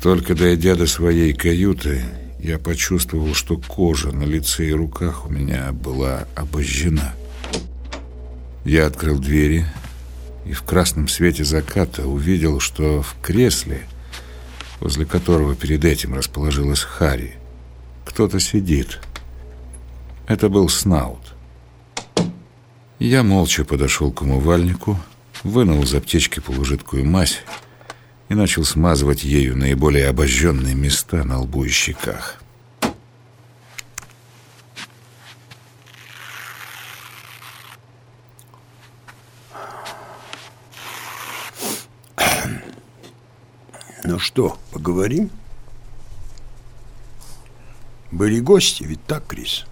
Только дойдя до своей каюты, я почувствовал, что кожа на лице и руках у меня была обожжена. Я открыл двери и в красном свете заката увидел, что в кресле, возле которого перед этим расположилась Хари, кто-то сидит. Это был Снаут. Я молча подошел к умывальнику, вынул из аптечки полужидкую мазь и начал смазывать ею наиболее обожженные места на лбу и щеках. Ну что, поговорим? Были гости, ведь так, Крис?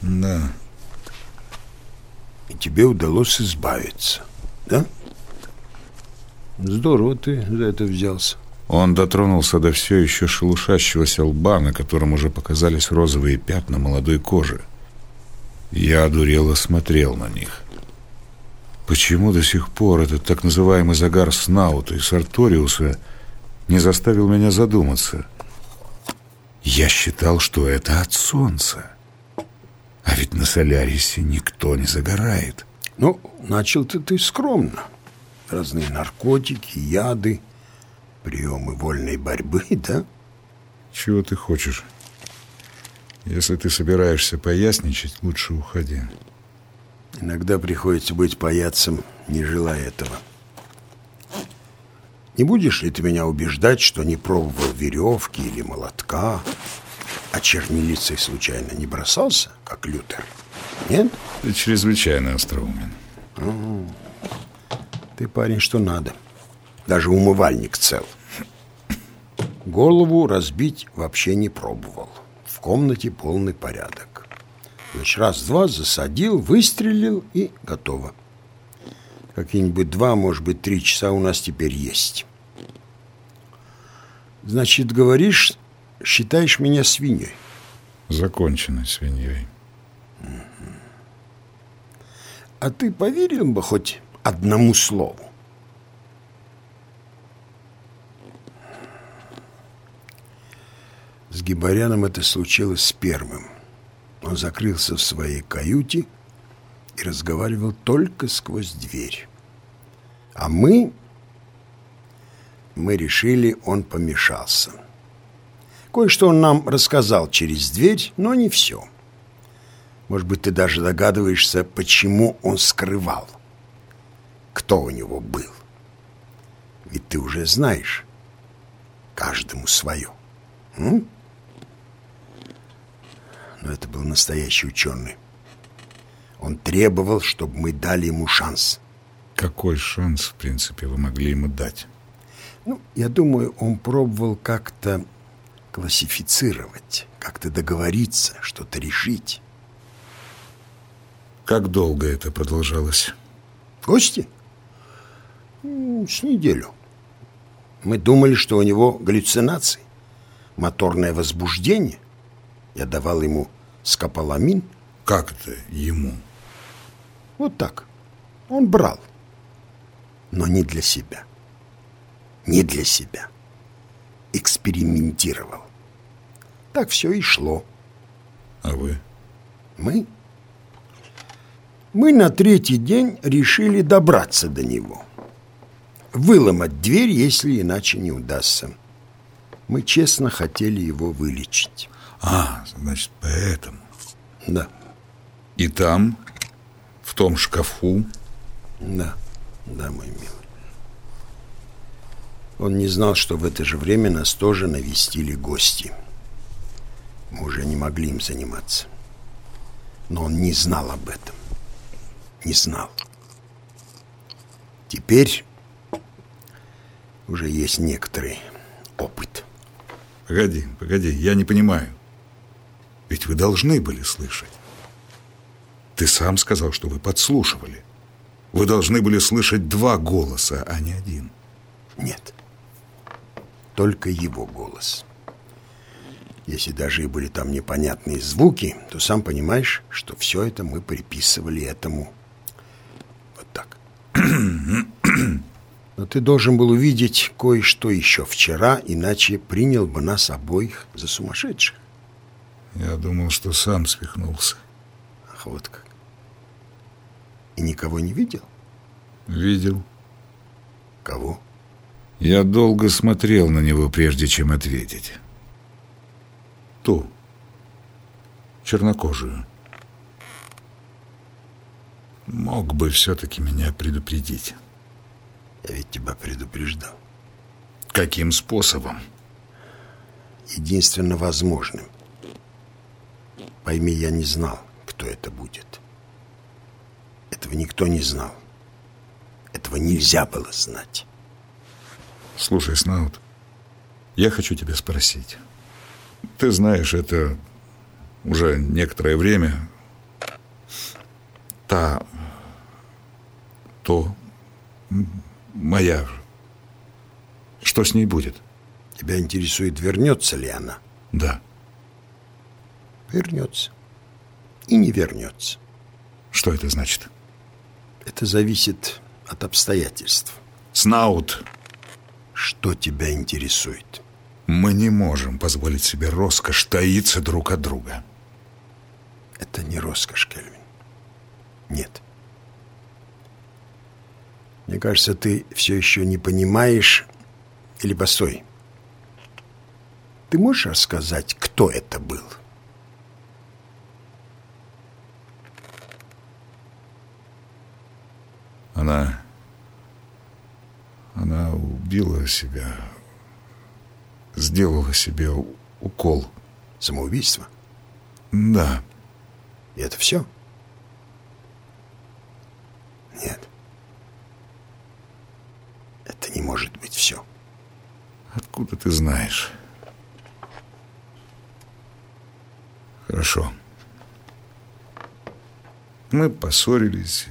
Да. И тебе удалось избавиться, да? Здорово ты за это взялся. Он дотронулся до все еще шелушащегося лба, на котором уже показались розовые пятна молодой кожи. Я одурело смотрел на них. Почему до сих пор этот так называемый загар Снаута и Сарториуса не заставил меня задуматься? Я считал, что это от солнца. А ведь на Солярисе никто не загорает. Ну, начал-то ты скромно. Разные наркотики, яды, приемы вольной борьбы, да? Чего ты хочешь? Если ты собираешься поясничать, лучше уходи. Иногда приходится быть паяцем, не желая этого. Не будешь ли ты меня убеждать, что не пробовал веревки или молотка, а чернилицей случайно не бросался, как Лютер? Нет? Ты чрезвычайно остроумен. Ага. Ты парень, что надо. Даже умывальник цел. Голову разбить вообще не пробовал. В комнате полный порядок. Значит, раз-два засадил, выстрелил и готово. Какие-нибудь два, может быть, три часа у нас теперь есть. Значит, говоришь, считаешь меня свиньей? Законченной свиньей. А ты поверил бы хоть одному слову? С Гибаряном это случилось с первым. Он закрылся в своей каюте и разговаривал только сквозь дверь. А мы... Мы решили, он помешался. Кое-что он нам рассказал через дверь, но не все. Может быть, ты даже догадываешься, почему он скрывал, кто у него был. Ведь ты уже знаешь, каждому свое. М? Но это был настоящий ученый. Он требовал, чтобы мы дали ему шанс. Какой шанс, в принципе, вы могли ему дать? Ну, я думаю, он пробовал как-то классифицировать, как-то договориться, что-то решить. Как долго это продолжалось? Гости? С неделю. Мы думали, что у него галлюцинации, моторное возбуждение. Я давал ему скополамин. Как это ему? Вот так. Он брал. Но не для себя. Не для себя. Экспериментировал. Так все и шло. А вы? Мы? Мы на третий день решили добраться до него. Выломать дверь, если иначе не удастся. Мы честно хотели его вылечить. А, значит, поэтому. Да. И там, в том шкафу? Да, да, мой милый. Он не знал, что в это же время нас тоже навестили гости. Мы уже не могли им заниматься. Но он не знал об этом. Не знал. Теперь уже есть некоторый опыт. Погоди, погоди, я не понимаю. Ведь вы должны были слышать. Ты сам сказал, что вы подслушивали. Вы должны были слышать два голоса, а не один. Нет. Только его голос. Если даже и были там непонятные звуки, то сам понимаешь, что все это мы приписывали этому вот так. Но ты должен был увидеть кое-что еще вчера, иначе принял бы нас обоих за сумасшедших. Я думал, что сам свихнулся. Ах, вот как. И никого не видел? Видел. Кого? Я долго смотрел на него, прежде чем ответить. Ту. Чернокожую. Мог бы все-таки меня предупредить. Я ведь тебя предупреждал. Каким способом? Единственно возможным. Пойми, я не знал, кто это будет. Этого никто не знал. Этого нельзя было знать. Слушай, Снаут, я хочу тебя спросить. Ты знаешь, это уже некоторое время та, то моя. Что с ней будет? Тебя интересует, вернется ли она? Да. Вернется. И не вернется. Что это значит? Это зависит от обстоятельств. Снаут. Что тебя интересует? Мы не можем позволить себе роскошь таиться друг от друга. Это не роскошь, Кельвин. Нет. Мне кажется, ты все еще не понимаешь... Или постой. Ты можешь рассказать, кто это был? Она... Она убила себя. Сделала себе укол. Самоубийство? Да. И это все? Нет. Это не может быть все. Откуда ты знаешь? Хорошо. Мы поссорились.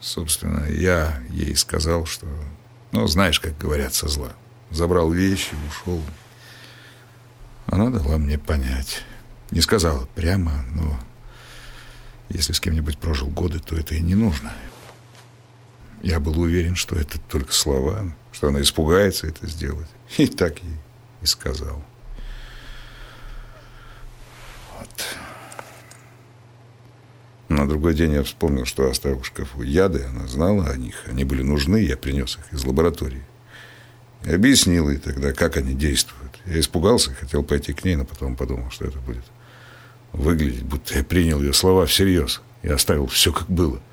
Собственно, я ей сказал, что... Ну, знаешь, как говорят со зла. Забрал вещи, ушел. Она дала мне понять. Не сказала прямо, но... Если с кем-нибудь прожил годы, то это и не нужно. Я был уверен, что это только слова, что она испугается это сделать. И так ей и сказал. Вот. На другой день я вспомнил, что оставил в шкафу яды. Она знала о них. Они были нужны. Я принес их из лаборатории. И объяснил ей тогда, как они действуют. Я испугался хотел пойти к ней, но потом подумал, что это будет выглядеть, будто я принял ее слова всерьез и оставил все как было –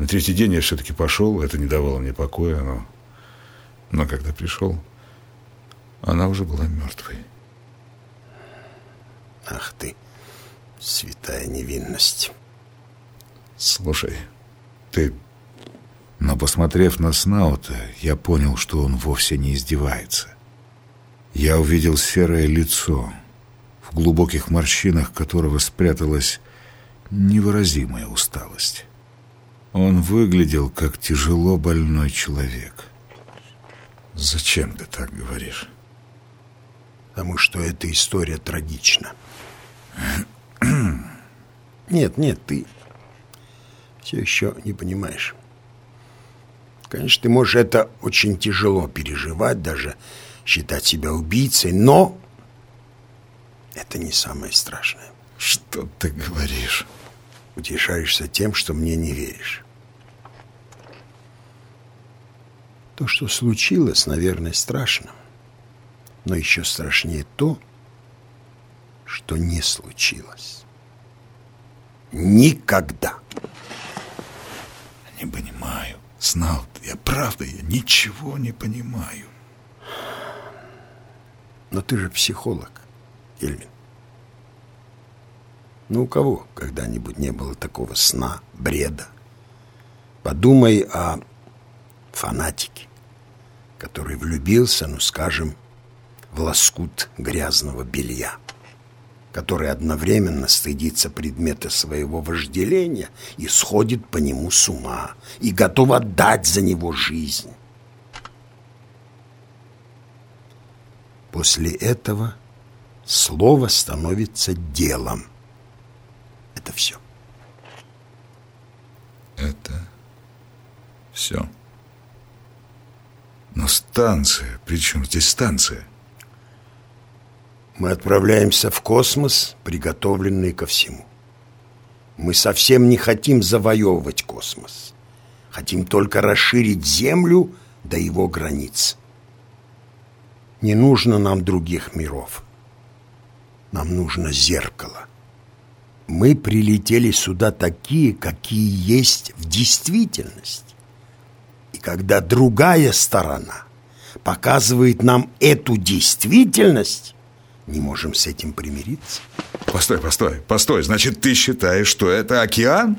на третий день я все-таки пошел, это не давало мне покоя, но... Но когда пришел, она уже была мертвой. Ах ты, святая невинность. Слушай, ты... Но, посмотрев на Снаута, я понял, что он вовсе не издевается. Я увидел серое лицо, в глубоких морщинах которого спряталась невыразимая усталость. Он выглядел как тяжело больной человек. Зачем ты так говоришь? Потому что эта история трагична. Нет, нет, ты все еще не понимаешь. Конечно, ты можешь это очень тяжело переживать, даже считать себя убийцей, но это не самое страшное. Что ты говоришь? утешаешься тем, что мне не веришь. То, что случилось, наверное, страшно. Но еще страшнее то, что не случилось. Никогда. Не понимаю. Знал я, правда, я ничего не понимаю. Но ты же психолог, Ильин. Ну, у кого когда-нибудь не было такого сна, бреда? Подумай о фанатике, который влюбился, ну, скажем, в лоскут грязного белья, который одновременно стыдится предмета своего вожделения и сходит по нему с ума, и готов отдать за него жизнь. После этого слово становится делом – это все. Это все. Но станция, при чем здесь станция? Мы отправляемся в космос, приготовленный ко всему. Мы совсем не хотим завоевывать космос. Хотим только расширить Землю до его границ. Не нужно нам других миров. Нам нужно зеркало. Мы прилетели сюда такие, какие есть в действительности. Когда другая сторона показывает нам эту действительность, не можем с этим примириться. Постой, постой, постой. Значит, ты считаешь, что это океан?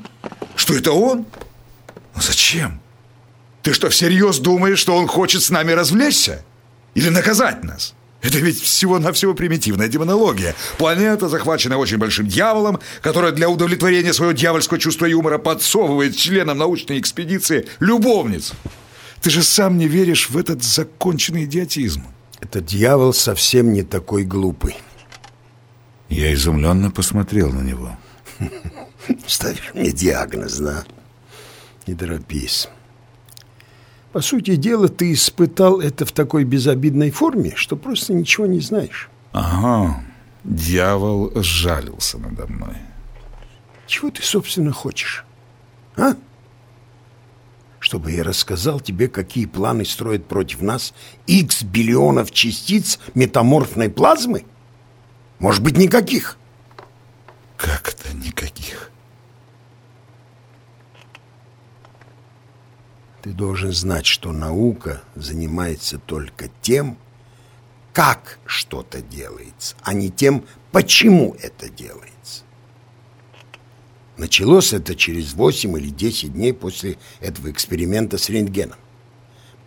Что это он? Но зачем? Ты что, всерьез думаешь, что он хочет с нами развлечься? Или наказать нас? Это ведь всего-навсего примитивная демонология. Планета, захваченная очень большим дьяволом, которая для удовлетворения своего дьявольского чувства юмора подсовывает членам научной экспедиции любовниц. Ты же сам не веришь в этот законченный идиотизм. Этот дьявол совсем не такой глупый. Я изумленно посмотрел на него. Ставишь мне диагноз, да? Не торопись. По сути дела, ты испытал это в такой безобидной форме, что просто ничего не знаешь. Ага, дьявол жалился надо мной. Чего ты, собственно, хочешь? А? Чтобы я рассказал тебе, какие планы строят против нас X биллионов частиц метаморфной плазмы? Может быть, никаких? Как это никаких? Ты должен знать, что наука занимается только тем, как что-то делается, а не тем, почему это делается. Началось это через 8 или 10 дней после этого эксперимента с рентгеном.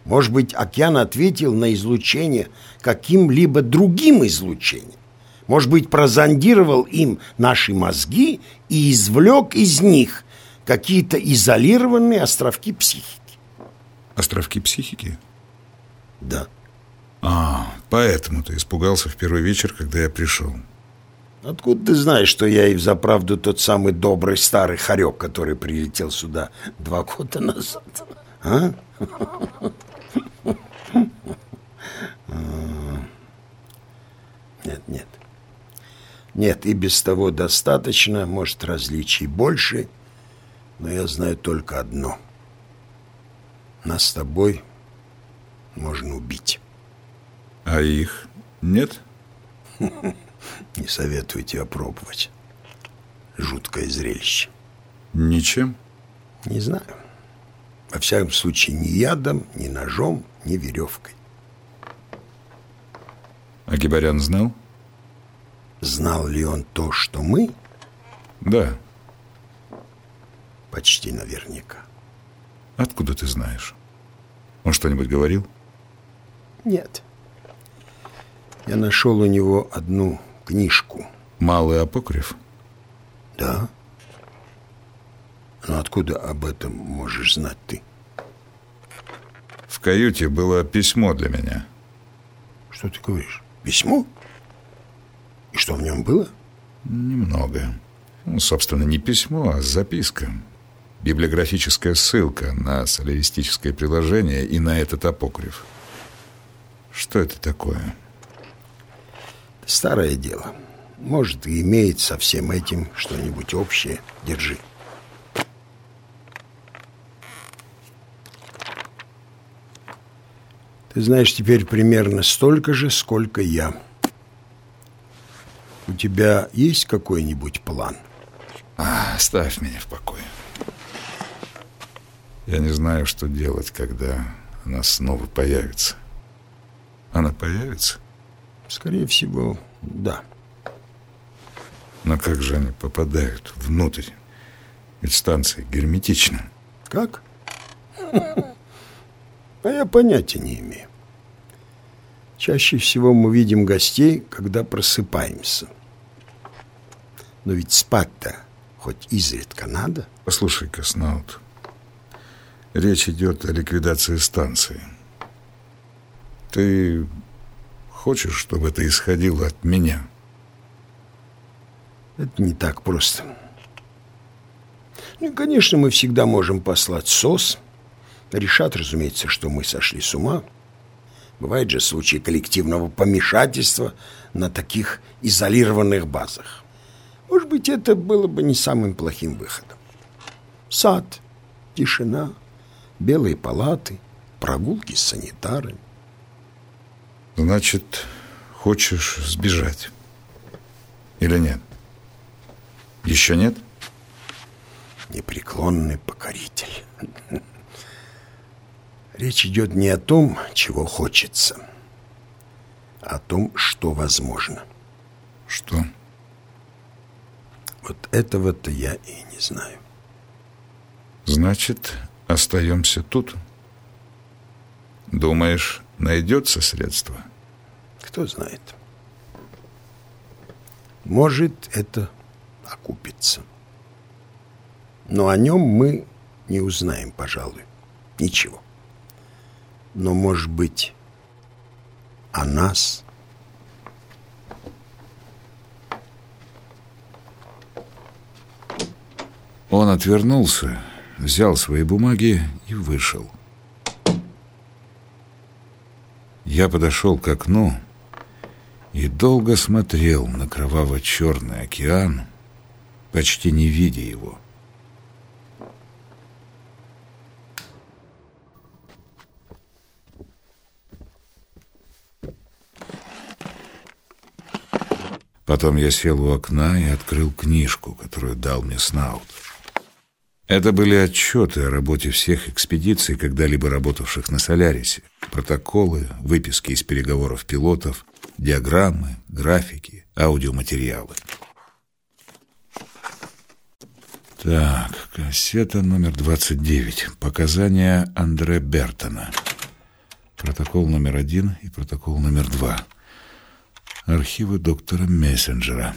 Может быть, океан ответил на излучение каким-либо другим излучением. Может быть, прозондировал им наши мозги и извлек из них какие-то изолированные островки психики. Островки психики? Да. А, поэтому ты испугался в первый вечер, когда я пришел. Откуда ты знаешь, что я и взаправду тот самый добрый старый хорек, который прилетел сюда два года назад? А? Нет, нет. Нет, и без того достаточно, может, различий больше, но я знаю только одно — нас с тобой можно убить. А их нет? Не советую тебе пробовать. Жуткое зрелище. Ничем? Не знаю. Во всяком случае, ни ядом, ни ножом, ни веревкой. А Гибарян знал? Знал ли он то, что мы? Да. Почти наверняка. Откуда ты знаешь? Он что-нибудь говорил? Нет. Я нашел у него одну книжку. Малый апокриф? Да. Но откуда об этом можешь знать ты? В каюте было письмо для меня. Что ты говоришь? Письмо? И что в нем было? Немного. Ну, собственно, не письмо, а записка библиографическая ссылка на соляристическое приложение и на этот апокриф. Что это такое? Старое дело. Может, и имеет со всем этим что-нибудь общее. Держи. Ты знаешь теперь примерно столько же, сколько я. У тебя есть какой-нибудь план? А, оставь меня в покое. Я не знаю, что делать, когда она снова появится. Она появится? Скорее всего, да. Но как же они попадают внутрь? Ведь станция герметична. Как? А я понятия не имею. Чаще всего мы видим гостей, когда просыпаемся. Но ведь спать-то хоть изредка надо. Послушай, Коснаут, Речь идет о ликвидации станции. Ты хочешь, чтобы это исходило от меня? Это не так просто. Ну, конечно, мы всегда можем послать СОС. Решат, разумеется, что мы сошли с ума. Бывают же случаи коллективного помешательства на таких изолированных базах. Может быть, это было бы не самым плохим выходом. Сад, тишина, белые палаты, прогулки с санитарами. Значит, хочешь сбежать? Или нет? Еще нет? Непреклонный покоритель. Речь идет не о том, чего хочется, а о том, что возможно. Что? Вот этого-то я и не знаю. Значит, остаемся тут? Думаешь, найдется средство? Кто знает. Может, это окупится. Но о нем мы не узнаем, пожалуй, ничего. Но, может быть, о нас... Он отвернулся, взял свои бумаги и вышел. Я подошел к окну и долго смотрел на кроваво-черный океан, почти не видя его. Потом я сел у окна и открыл книжку, которую дал мне Снаут. Это были отчеты о работе всех экспедиций, когда-либо работавших на Солярисе. Протоколы, выписки из переговоров пилотов, диаграммы, графики, аудиоматериалы. Так, кассета номер 29. Показания Андре Бертона. Протокол номер один и протокол номер два. Архивы доктора Мессенджера.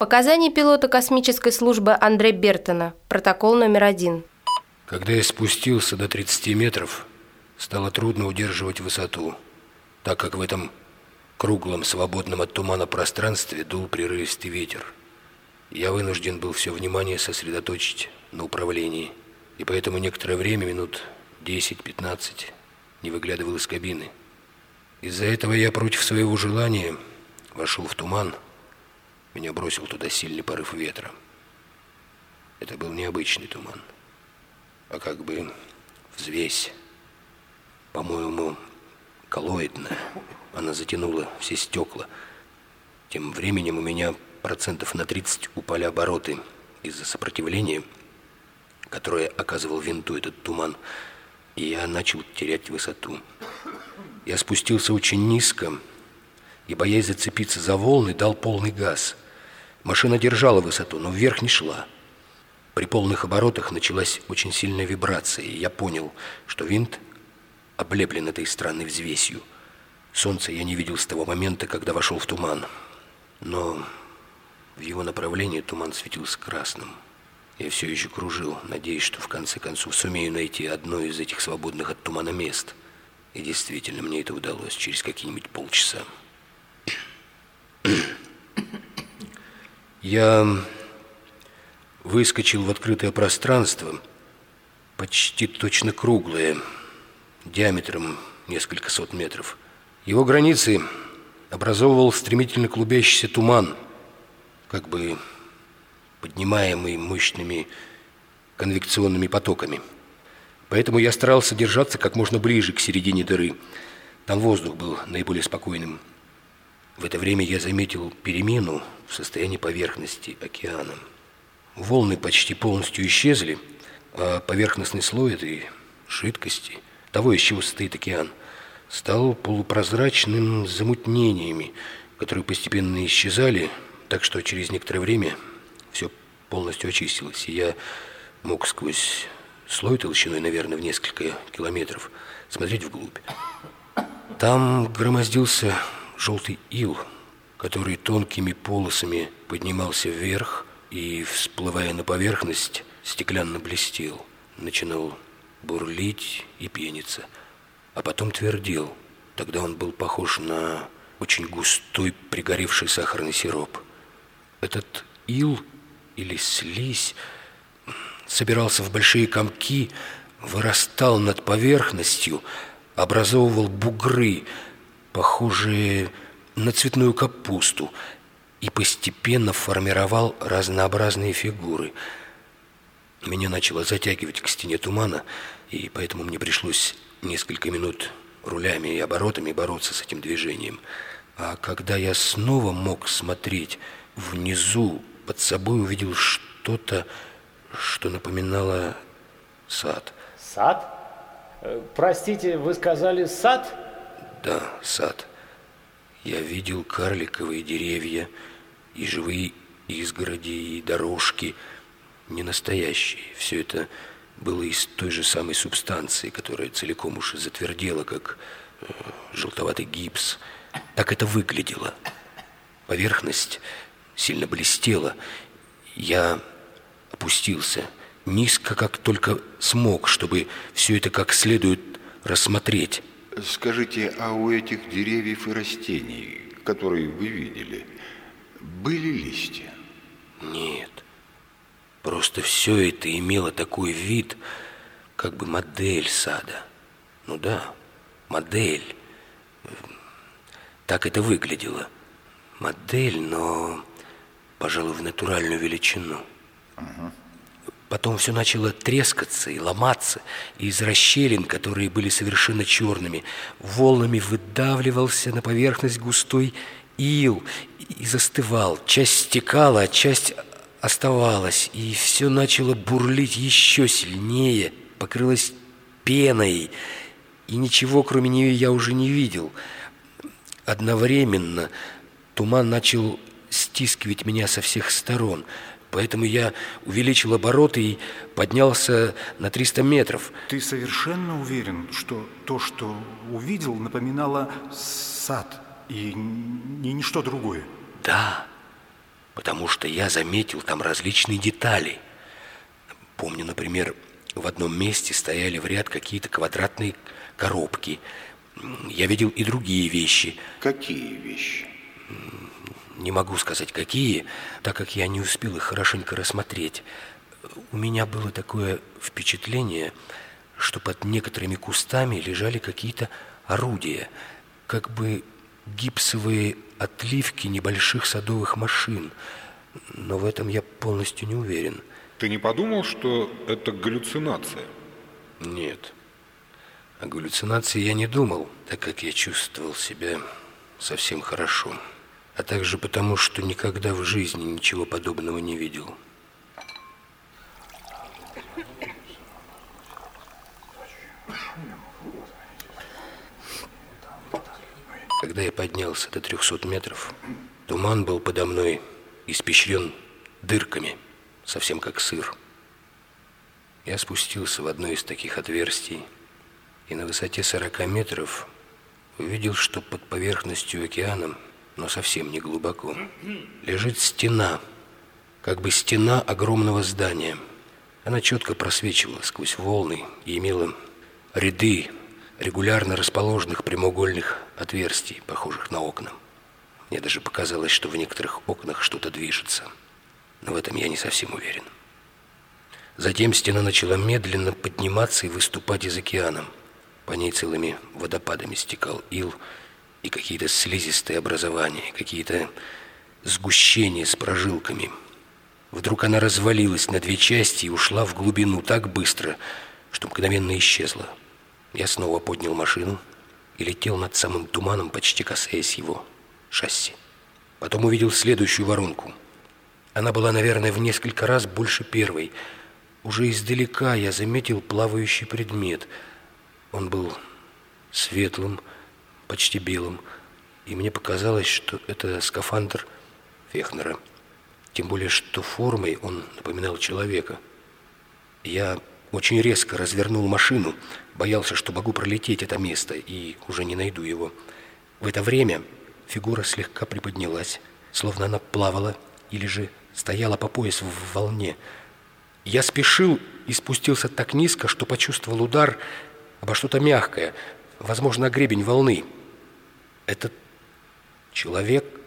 Показания пилота космической службы Андре Бертона. Протокол номер один. Когда я спустился до 30 метров, стало трудно удерживать высоту, так как в этом круглом, свободном от тумана пространстве дул прерывистый ветер. Я вынужден был все внимание сосредоточить на управлении, и поэтому некоторое время, минут 10-15, не выглядывал из кабины. Из-за этого я против своего желания вошел в туман, меня бросил туда сильный порыв ветра. Это был необычный туман, а как бы взвесь, по-моему, коллоидная. Она затянула все стекла. Тем временем у меня процентов на 30 упали обороты из-за сопротивления, которое оказывал винту этот туман, и я начал терять высоту. Я спустился очень низко, и, боясь зацепиться за волны, дал полный газ. Машина держала высоту, но вверх не шла. При полных оборотах началась очень сильная вибрация, и я понял, что винт облеплен этой странной взвесью. Солнца я не видел с того момента, когда вошел в туман. Но в его направлении туман светился красным. Я все еще кружил, надеясь, что в конце концов сумею найти одно из этих свободных от тумана мест. И действительно, мне это удалось через какие-нибудь полчаса. Я выскочил в открытое пространство, почти точно круглое, диаметром несколько сот метров. Его границы образовывал стремительно клубящийся туман, как бы поднимаемый мощными конвекционными потоками. Поэтому я старался держаться как можно ближе к середине дыры. Там воздух был наиболее спокойным. В это время я заметил перемену в состоянии поверхности океана. Волны почти полностью исчезли, а поверхностный слой этой жидкости, того, из чего состоит океан, стал полупрозрачным замутнениями, которые постепенно исчезали, так что через некоторое время все полностью очистилось, и я мог сквозь слой толщиной, наверное, в несколько километров смотреть вглубь. Там громоздился желтый ил, который тонкими полосами поднимался вверх и, всплывая на поверхность, стеклянно блестел, начинал бурлить и пениться, а потом твердел. Тогда он был похож на очень густой пригоревший сахарный сироп. Этот ил или слизь собирался в большие комки, вырастал над поверхностью, образовывал бугры, похожие на цветную капусту, и постепенно формировал разнообразные фигуры. Меня начало затягивать к стене тумана, и поэтому мне пришлось несколько минут рулями и оборотами бороться с этим движением. А когда я снова мог смотреть внизу, под собой увидел что-то, что напоминало сад. Сад? Э, простите, вы сказали сад? Да, сад. Я видел карликовые деревья и живые изгороди, и дорожки, не настоящие. Все это было из той же самой субстанции, которая целиком уж затвердела, как э, желтоватый гипс. Так это выглядело. Поверхность сильно блестела. Я опустился низко, как только смог, чтобы все это как следует рассмотреть. Скажите, а у этих деревьев и растений, которые вы видели, были листья? Нет. Просто все это имело такой вид, как бы модель сада. Ну да, модель. Так это выглядело. Модель, но, пожалуй, в натуральную величину. Угу. Потом все начало трескаться и ломаться, и из расщелин, которые были совершенно черными, волнами выдавливался на поверхность густой ил и застывал. Часть стекала, а часть оставалась, и все начало бурлить еще сильнее, покрылось пеной, и ничего, кроме нее, я уже не видел. Одновременно туман начал стискивать меня со всех сторон – Поэтому я увеличил обороты и поднялся на 300 метров. Ты совершенно уверен, что то, что увидел, напоминало сад и не ничто другое? Да, потому что я заметил там различные детали. Помню, например, в одном месте стояли в ряд какие-то квадратные коробки. Я видел и другие вещи. Какие вещи? Не могу сказать, какие, так как я не успел их хорошенько рассмотреть. У меня было такое впечатление, что под некоторыми кустами лежали какие-то орудия, как бы гипсовые отливки небольших садовых машин. Но в этом я полностью не уверен. Ты не подумал, что это галлюцинация? Нет. О галлюцинации я не думал, так как я чувствовал себя совсем хорошо а также потому, что никогда в жизни ничего подобного не видел. Когда я поднялся до 300 метров, туман был подо мной испещрен дырками, совсем как сыр. Я спустился в одно из таких отверстий и на высоте 40 метров увидел, что под поверхностью океана – но совсем не глубоко. Лежит стена, как бы стена огромного здания. Она четко просвечивала сквозь волны и имела ряды регулярно расположенных прямоугольных отверстий, похожих на окна. Мне даже показалось, что в некоторых окнах что-то движется. Но в этом я не совсем уверен. Затем стена начала медленно подниматься и выступать из океана. По ней целыми водопадами стекал ил, и какие-то слизистые образования, какие-то сгущения с прожилками. Вдруг она развалилась на две части и ушла в глубину так быстро, что мгновенно исчезла. Я снова поднял машину и летел над самым туманом, почти касаясь его шасси. Потом увидел следующую воронку. Она была, наверное, в несколько раз больше первой. Уже издалека я заметил плавающий предмет. Он был светлым, почти белым, и мне показалось, что это скафандр Фехнера. Тем более, что формой он напоминал человека. Я очень резко развернул машину, боялся, что могу пролететь это место и уже не найду его. В это время фигура слегка приподнялась, словно она плавала или же стояла по пояс в волне. Я спешил и спустился так низко, что почувствовал удар обо что-то мягкое, возможно, гребень волны. Этот человек... Человек,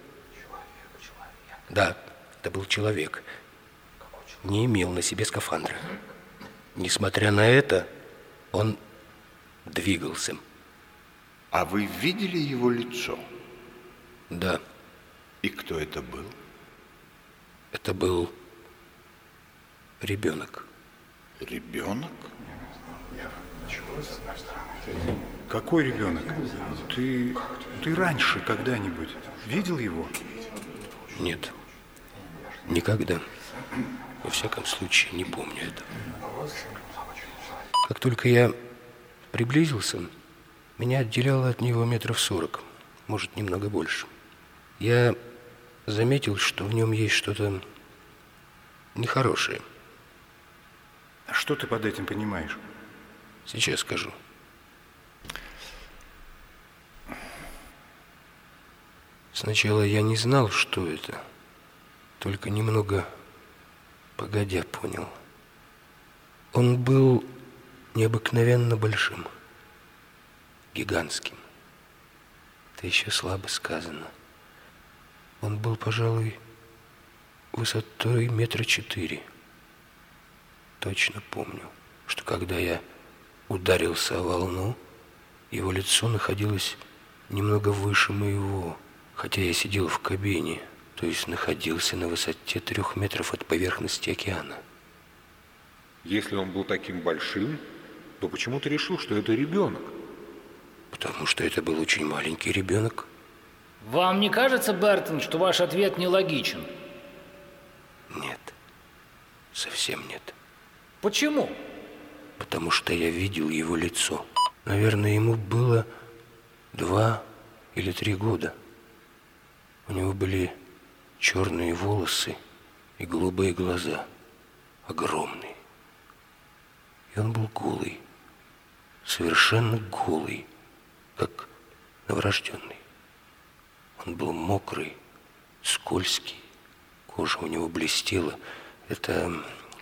человек. Да, это был человек. Не имел на себе скафандра. Несмотря на это, Он двигался. А вы видели его лицо? Да. И кто это был? Это был ребенок. Ребенок? Какой ребенок? Ты, ты раньше когда-нибудь видел его? Нет, никогда. Во всяком случае, не помню этого. Как только я приблизился, меня отделяло от него метров сорок, может, немного больше. Я заметил, что в нем есть что-то нехорошее. А что ты под этим понимаешь? Сейчас скажу. Сначала я не знал, что это, только немного погодя понял. Он был необыкновенно большим, гигантским. Это еще слабо сказано. Он был, пожалуй, высотой метра четыре. Точно помню, что когда я ударился о волну, его лицо находилось немного выше моего, хотя я сидел в кабине, то есть находился на высоте трех метров от поверхности океана. Если он был таким большим, то почему ты решил, что это ребенок? Потому что это был очень маленький ребенок. Вам не кажется, Бертон, что ваш ответ нелогичен? Нет, совсем нет. Почему? Потому что я видел его лицо. Наверное, ему было два или три года. У него были черные волосы и голубые глаза, огромные. И он был голый, совершенно голый, как новорожденный. Он был мокрый, скользкий, кожа у него блестела. Это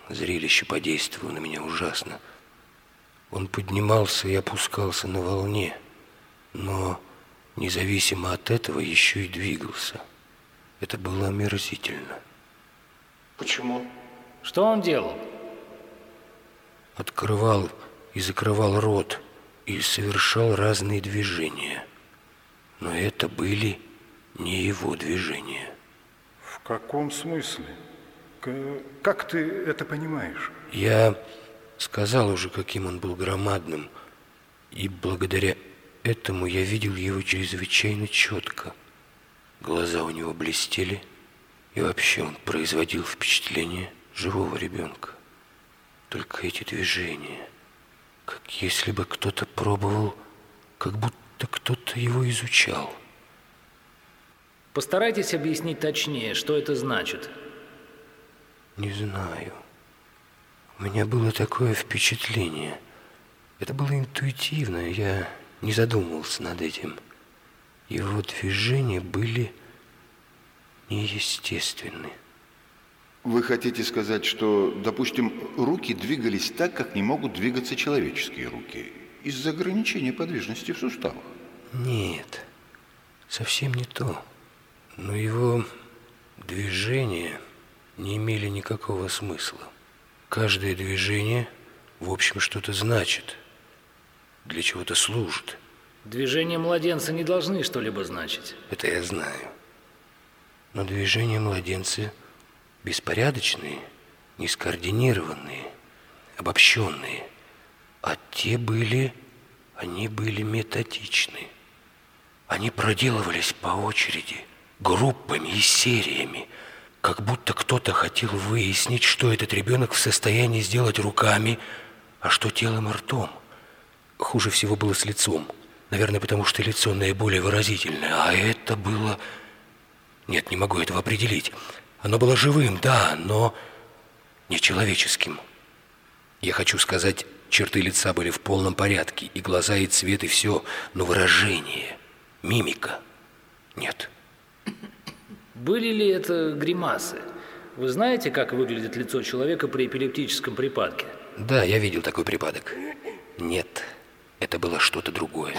зрелище подействовало на меня ужасно. Он поднимался и опускался на волне, но независимо от этого еще и двигался. Это было омерзительно. Почему? Что он делал? Открывал и закрывал рот и совершал разные движения. Но это были не его движения. В каком смысле? Как ты это понимаешь? Я сказал уже, каким он был громадным, и благодаря этому я видел его чрезвычайно четко. Глаза у него блестели, и вообще он производил впечатление живого ребенка. Только эти движения, как если бы кто-то пробовал, как будто кто-то его изучал. Постарайтесь объяснить точнее, что это значит. Не знаю. У меня было такое впечатление. Это было интуитивно, я не задумывался над этим. Его движения были неестественны. Вы хотите сказать, что, допустим, руки двигались так, как не могут двигаться человеческие руки, из-за ограничения подвижности в суставах? Нет, совсем не то. Но его движения не имели никакого смысла. Каждое движение, в общем, что-то значит, для чего-то служит. Движения младенца не должны что-либо значить. Это я знаю. Но движения младенца беспорядочные, нескоординированные, обобщенные. А те были, они были методичны. Они проделывались по очереди, группами и сериями, как будто кто-то хотел выяснить, что этот ребенок в состоянии сделать руками, а что телом и ртом. Хуже всего было с лицом. Наверное, потому что лицо наиболее выразительное, а это было... Нет, не могу этого определить. Оно было живым, да, но нечеловеческим. Я хочу сказать, черты лица были в полном порядке, и глаза, и цвет, и все, но выражение, мимика нет. Были ли это гримасы? Вы знаете, как выглядит лицо человека при эпилептическом припадке? Да, я видел такой припадок. Нет, это было что-то другое.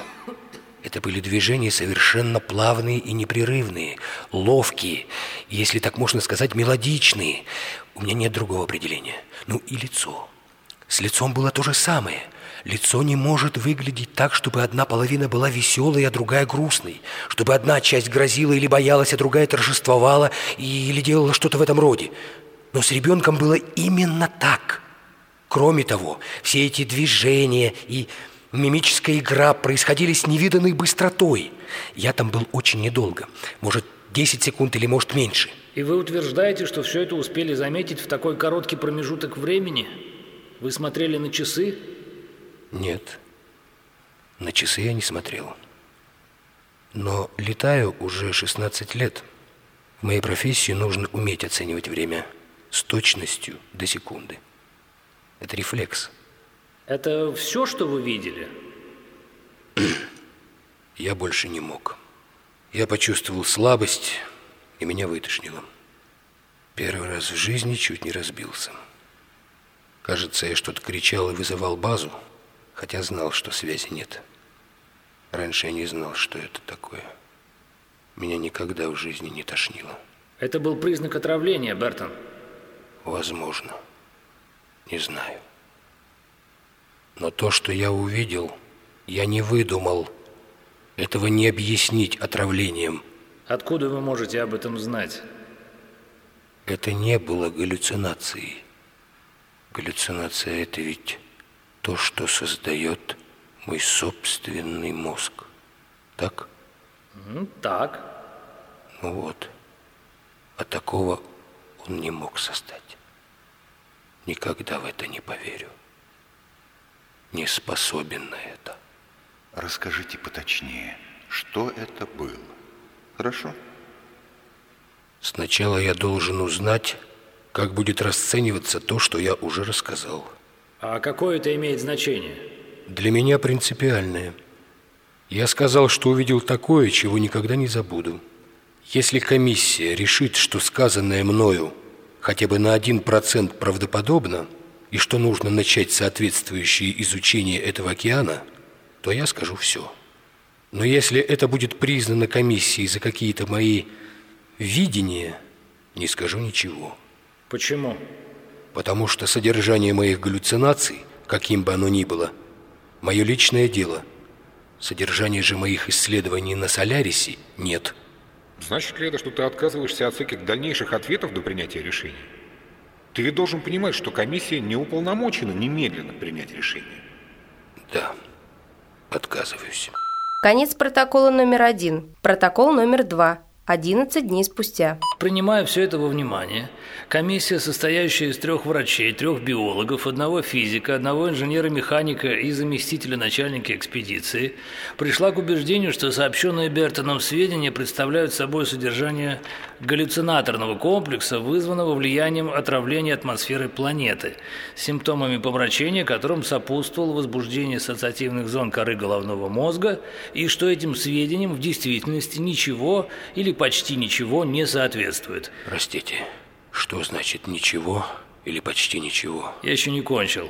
Это были движения совершенно плавные и непрерывные, ловкие, если так можно сказать, мелодичные. У меня нет другого определения. Ну и лицо. С лицом было то же самое. Лицо не может выглядеть так, чтобы одна половина была веселой, а другая грустной. Чтобы одна часть грозила или боялась, а другая торжествовала или делала что-то в этом роде. Но с ребенком было именно так. Кроме того, все эти движения и мимическая игра происходили с невиданной быстротой. Я там был очень недолго. Может, 10 секунд или, может, меньше. И вы утверждаете, что все это успели заметить в такой короткий промежуток времени? Вы смотрели на часы? Нет, на часы я не смотрел. Но летаю уже 16 лет. В моей профессии нужно уметь оценивать время с точностью до секунды. Это рефлекс. Это все, что вы видели? Я больше не мог. Я почувствовал слабость, и меня вытошнило. Первый раз в жизни чуть не разбился. Кажется, я что-то кричал и вызывал базу, хотя знал, что связи нет. Раньше я не знал, что это такое. Меня никогда в жизни не тошнило. Это был признак отравления, Бертон. Возможно. Не знаю. Но то, что я увидел, я не выдумал. Этого не объяснить отравлением. Откуда вы можете об этом знать? Это не было галлюцинацией. Галлюцинация – это ведь то, что создает мой собственный мозг. Так? Ну, так. Ну вот. А такого он не мог создать. Никогда в это не поверю. Не способен на это. Расскажите поточнее, что это было? Хорошо? Сначала я должен узнать, как будет расцениваться то, что я уже рассказал. А какое это имеет значение? Для меня принципиальное. Я сказал, что увидел такое, чего никогда не забуду. Если комиссия решит, что сказанное мною хотя бы на один процент правдоподобно, и что нужно начать соответствующее изучение этого океана, то я скажу все. Но если это будет признано комиссией за какие-то мои видения, не скажу ничего. Почему? Потому что содержание моих галлюцинаций, каким бы оно ни было, мое личное дело. Содержание же моих исследований на Солярисе нет. Значит ли это, что ты отказываешься от всяких дальнейших ответов до принятия решения? Ты ведь должен понимать, что комиссия не уполномочена немедленно принять решение. Да, отказываюсь. Конец протокола номер один. Протокол номер два. 11 дней спустя. Принимая все это во внимание, комиссия, состоящая из трех врачей, трех биологов, одного физика, одного инженера-механика и заместителя начальника экспедиции, пришла к убеждению, что сообщенные Бертоном сведения представляют собой содержание галлюцинаторного комплекса, вызванного влиянием отравления атмосферы планеты, симптомами помрачения которым сопутствовало возбуждение ассоциативных зон коры головного мозга, и что этим сведениям в действительности ничего или почти ничего не соответствует. Простите, что значит ничего или почти ничего? Я еще не кончил.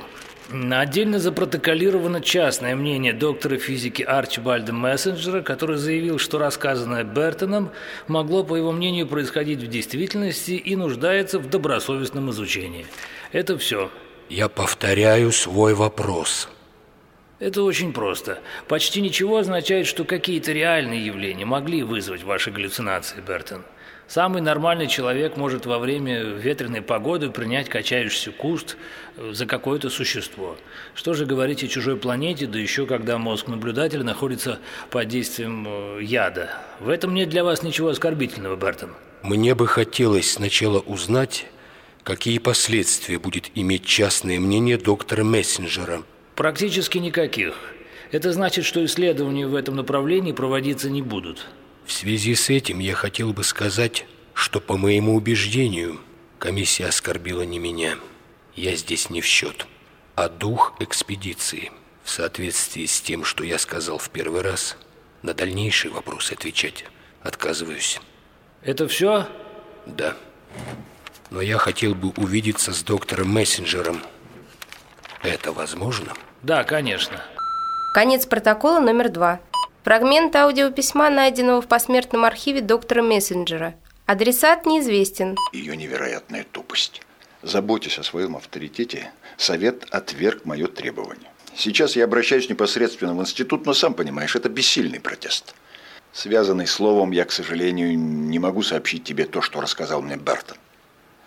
Отдельно запротоколировано частное мнение доктора физики Арчибальда Мессенджера, который заявил, что рассказанное Бертоном могло, по его мнению, происходить в действительности и нуждается в добросовестном изучении. Это все. Я повторяю свой вопрос. Это очень просто. Почти ничего означает, что какие-то реальные явления могли вызвать ваши галлюцинации, Бертон. Самый нормальный человек может во время ветреной погоды принять качающийся куст э, за какое-то существо. Что же говорить о чужой планете, да еще когда мозг наблюдателя находится под действием э, яда. В этом нет для вас ничего оскорбительного, Бертон. Мне бы хотелось сначала узнать, какие последствия будет иметь частное мнение доктора Мессенджера. Практически никаких. Это значит, что исследования в этом направлении проводиться не будут. В связи с этим я хотел бы сказать, что по моему убеждению комиссия оскорбила не меня. Я здесь не в счет, а дух экспедиции. В соответствии с тем, что я сказал в первый раз, на дальнейшие вопросы отвечать отказываюсь. Это все? Да. Но я хотел бы увидеться с доктором Мессенджером. Это возможно? Да, конечно. Конец протокола номер два. Фрагмент аудиописьма, найденного в посмертном архиве доктора Мессенджера. Адресат неизвестен. Ее невероятная тупость. Заботясь о своем авторитете, совет отверг мое требование. Сейчас я обращаюсь непосредственно в институт, но сам понимаешь, это бессильный протест. Связанный словом, я, к сожалению, не могу сообщить тебе то, что рассказал мне Бертон.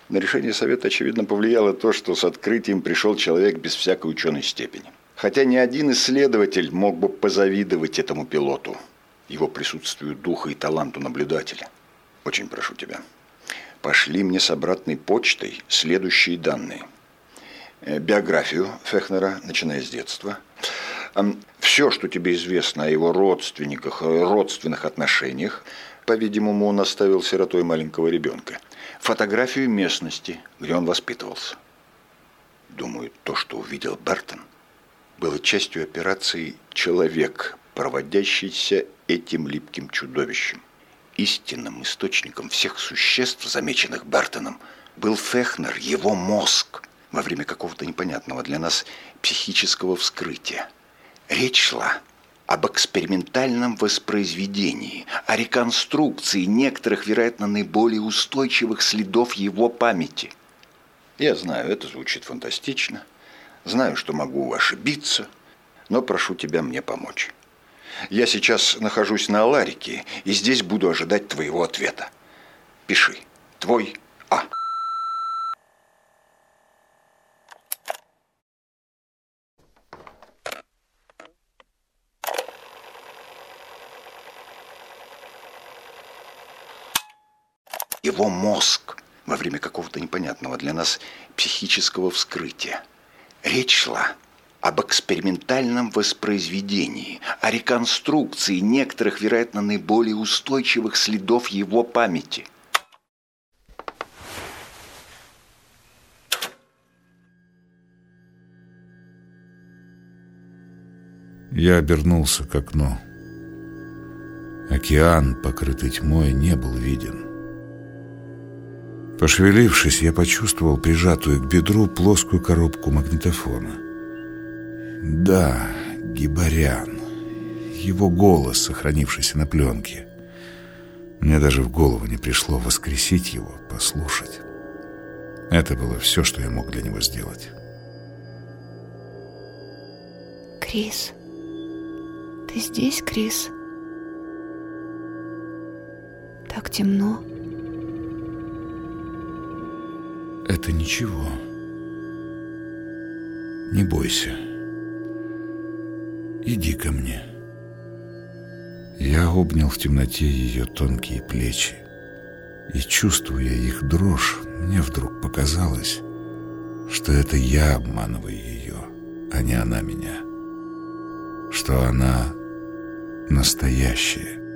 На решение совета, очевидно, повлияло то, что с открытием пришел человек без всякой ученой степени. Хотя ни один исследователь мог бы позавидовать этому пилоту, его присутствию духа и таланту наблюдателя. Очень прошу тебя, пошли мне с обратной почтой следующие данные. Э, биографию Фехнера, начиная с детства. Все, что тебе известно о его родственниках, родственных отношениях, по-видимому, он оставил сиротой маленького ребенка. Фотографию местности, где он воспитывался. Думаю, то, что увидел Бертон, было частью операции «Человек», проводящийся этим липким чудовищем. Истинным источником всех существ, замеченных Бертоном, был Фехнер, его мозг, во время какого-то непонятного для нас психического вскрытия. Речь шла об экспериментальном воспроизведении, о реконструкции некоторых, вероятно, наиболее устойчивых следов его памяти. Я знаю, это звучит фантастично. Знаю, что могу ошибиться, но прошу тебя мне помочь. Я сейчас нахожусь на Аларике, и здесь буду ожидать твоего ответа. Пиши. Твой А. Его мозг во время какого-то непонятного для нас психического вскрытия. Речь шла об экспериментальном воспроизведении, о реконструкции некоторых, вероятно, наиболее устойчивых следов его памяти. Я обернулся к окну. Океан, покрытый тьмой, не был виден. Пошевелившись, я почувствовал прижатую к бедру плоскую коробку магнитофона. Да, Гибарян. Его голос, сохранившийся на пленке. Мне даже в голову не пришло воскресить его, послушать. Это было все, что я мог для него сделать. Крис, ты здесь, Крис? Так темно. Это ничего. Не бойся. Иди ко мне. Я обнял в темноте ее тонкие плечи. И, чувствуя их дрожь, мне вдруг показалось, что это я обманываю ее, а не она меня. Что она настоящая.